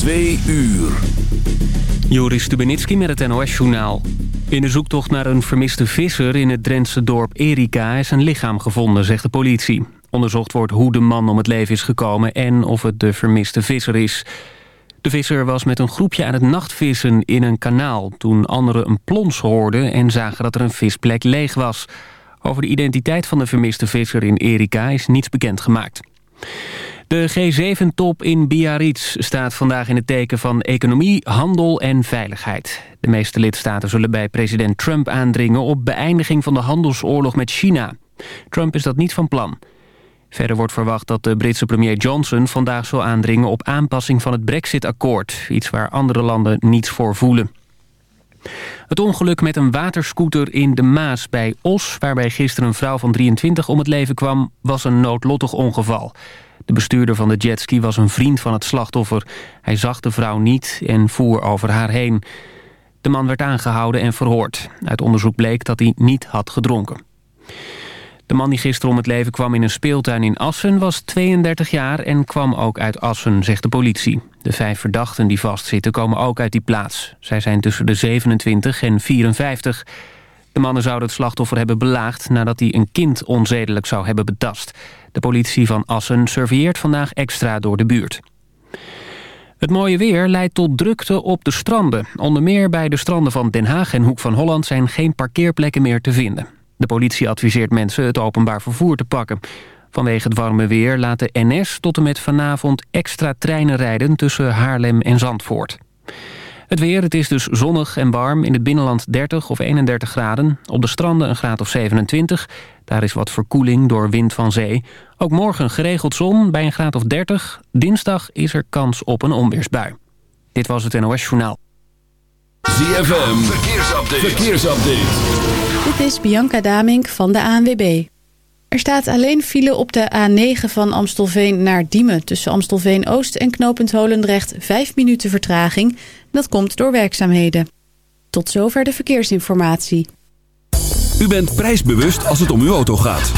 Twee uur. Joris Stubenitski met het NOS-journaal. In de zoektocht naar een vermiste visser in het Drentse dorp Erika... is een lichaam gevonden, zegt de politie. Onderzocht wordt hoe de man om het leven is gekomen... en of het de vermiste visser is. De visser was met een groepje aan het nachtvissen in een kanaal... toen anderen een plons hoorden en zagen dat er een visplek leeg was. Over de identiteit van de vermiste visser in Erika is niets bekendgemaakt. De G7-top in Biarritz staat vandaag in het teken van economie, handel en veiligheid. De meeste lidstaten zullen bij president Trump aandringen op beëindiging van de handelsoorlog met China. Trump is dat niet van plan. Verder wordt verwacht dat de Britse premier Johnson vandaag zal aandringen op aanpassing van het Brexit-akkoord. Iets waar andere landen niets voor voelen. Het ongeluk met een waterscooter in de Maas bij Os... waarbij gisteren een vrouw van 23 om het leven kwam... was een noodlottig ongeval. De bestuurder van de jetski was een vriend van het slachtoffer. Hij zag de vrouw niet en voer over haar heen. De man werd aangehouden en verhoord. Uit onderzoek bleek dat hij niet had gedronken. De man die gisteren om het leven kwam in een speeltuin in Assen was 32 jaar en kwam ook uit Assen, zegt de politie. De vijf verdachten die vastzitten komen ook uit die plaats. Zij zijn tussen de 27 en 54. De mannen zouden het slachtoffer hebben belaagd nadat hij een kind onzedelijk zou hebben betast. De politie van Assen surveilleert vandaag extra door de buurt. Het mooie weer leidt tot drukte op de stranden. Onder meer bij de stranden van Den Haag en Hoek van Holland zijn geen parkeerplekken meer te vinden. De politie adviseert mensen het openbaar vervoer te pakken. Vanwege het warme weer laat de NS tot en met vanavond extra treinen rijden tussen Haarlem en Zandvoort. Het weer, het is dus zonnig en warm. In het binnenland 30 of 31 graden. Op de stranden een graad of 27. Daar is wat verkoeling door wind van zee. Ook morgen geregeld zon bij een graad of 30. Dinsdag is er kans op een onweersbui. Dit was het NOS Journaal. ZFM, verkeersupdate. verkeersupdate. Dit is Bianca Damink van de ANWB. Er staat alleen file op de A9 van Amstelveen naar Diemen... tussen Amstelveen-Oost en knooppunt Holendrecht 5 minuten vertraging. Dat komt door werkzaamheden. Tot zover de verkeersinformatie. U bent prijsbewust als het om uw auto gaat.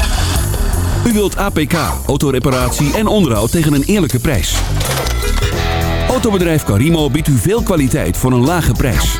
U wilt APK, autoreparatie en onderhoud tegen een eerlijke prijs. Autobedrijf Carimo biedt u veel kwaliteit voor een lage prijs.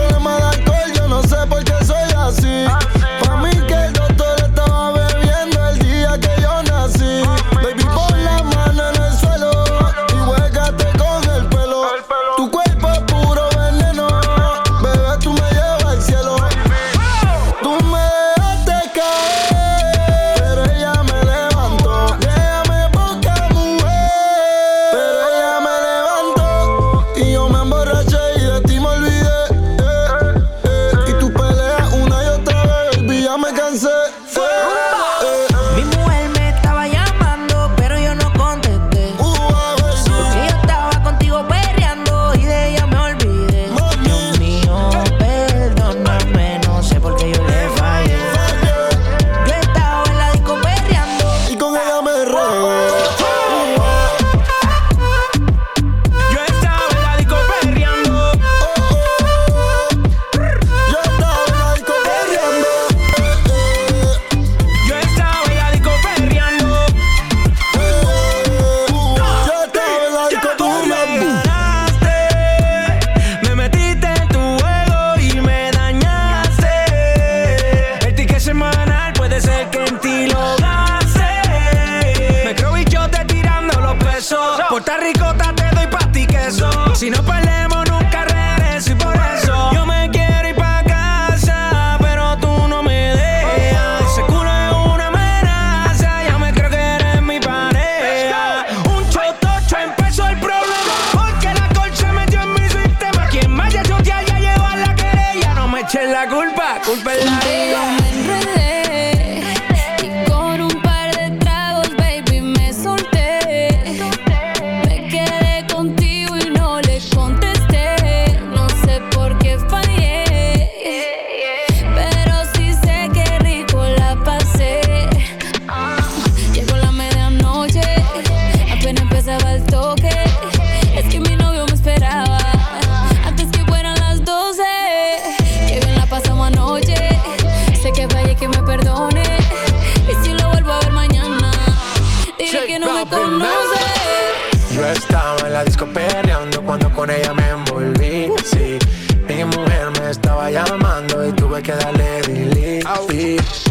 Yo estaba en la disco peleando cuando con ella me envolví. Sí, mi mujer me estaba llamando y tuve que darle delete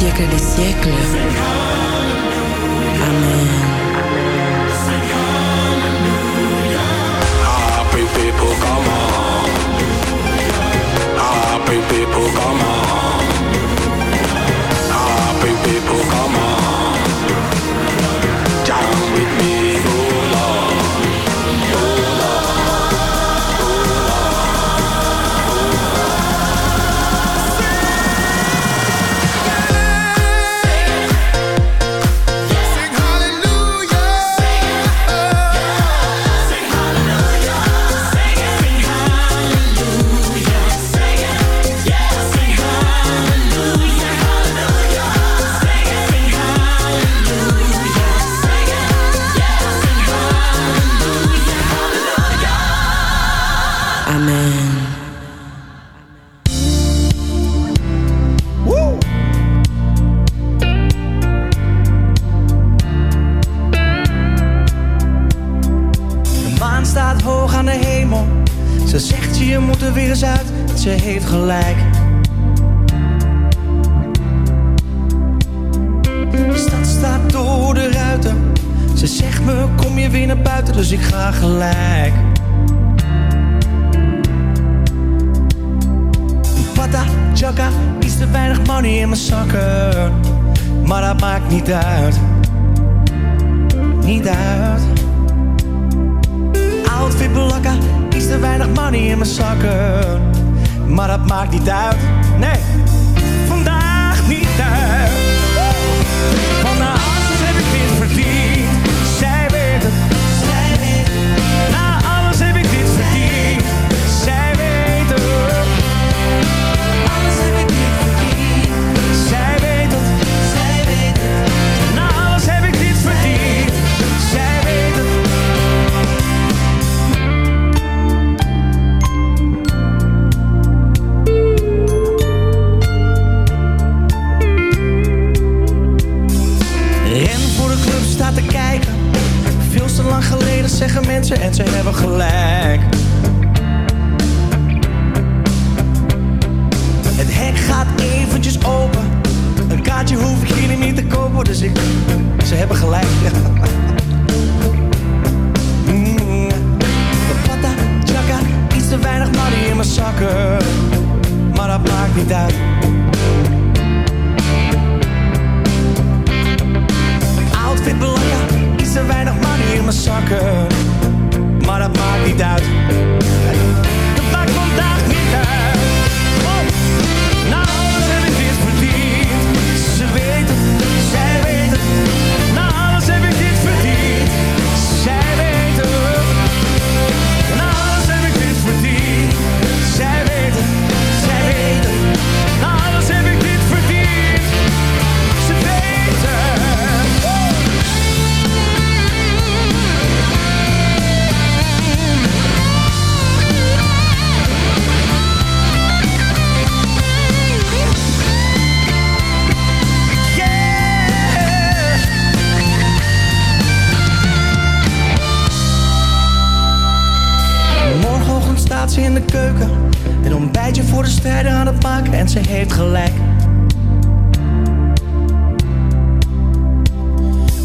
siècles des siècles. Gelijk.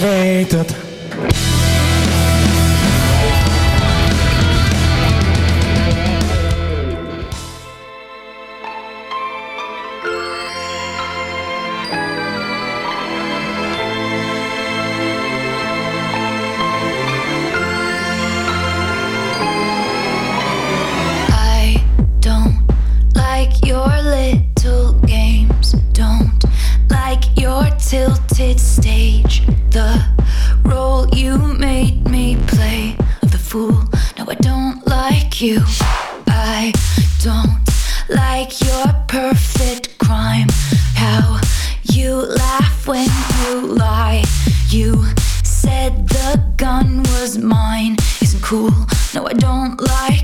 Weet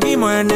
Seguimos en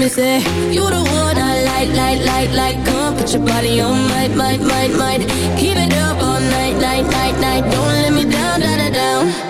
me say, You the one I like, like, like, like. Come put your body on, might, might, might, might. Keep it up all night, night, night, night. Don't let me down, da down.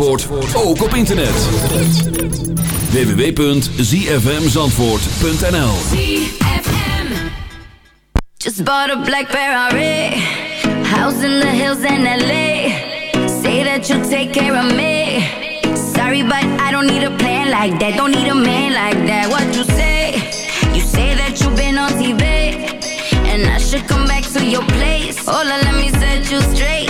Zandvoort, ook op internet. www.zfmzandvoort.nl Just bought a black Ferrari. House in the hills in LA. Say that you'll take care of me. Sorry, but I don't need a plan like that. Don't need a man like that. What you say? You say that you've been on TV. And I should come back to your place. Hola, let me set you straight.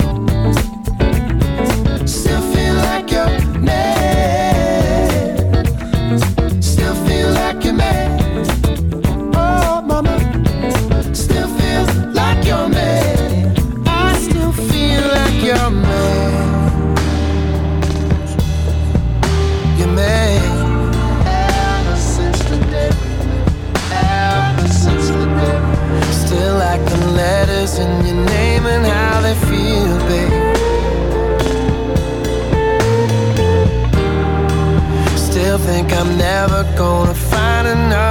and your name and how they feel, babe. Still think I'm never gonna find another.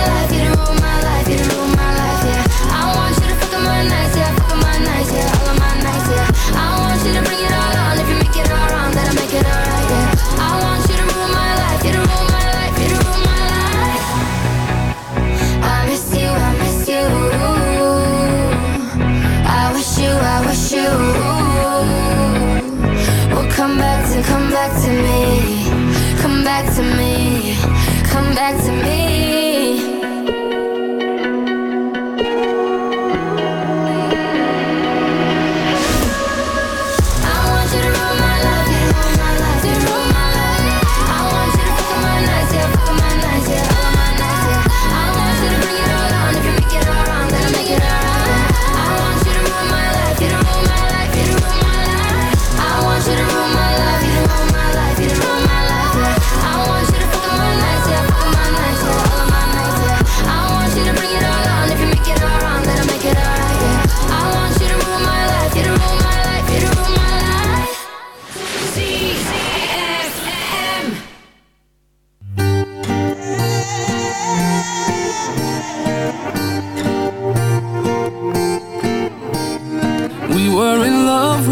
back to me.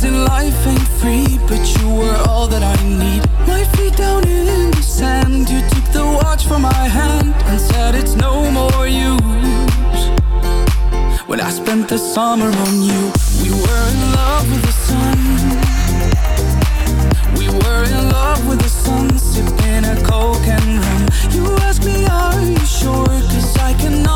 things life ain't free But you were all that I need. My feet down in the sand You took the watch from my hand And said it's no more use. When I spent the summer on you We were in love with the sun. We were in love with the a coke and rum. You me are you sure? Cause I cannot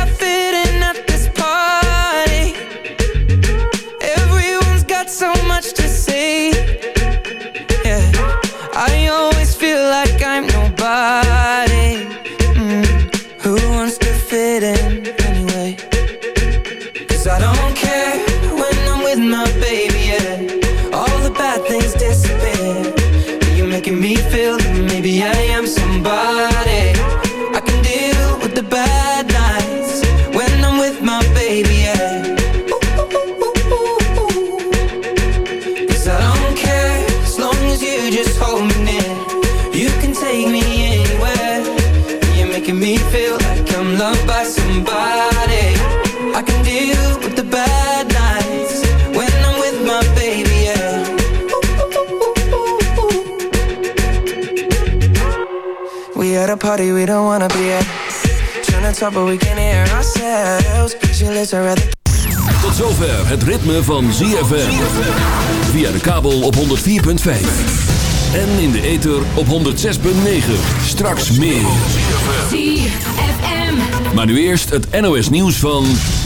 I party we don't wanna be at. Trying to talk but we can hear ourselves. Rather. Tot zover het ritme van ZFM. Via de kabel op 104.5. En in de ether op 106.9. Straks meer. ZFM. Maar nu eerst het NOS nieuws van...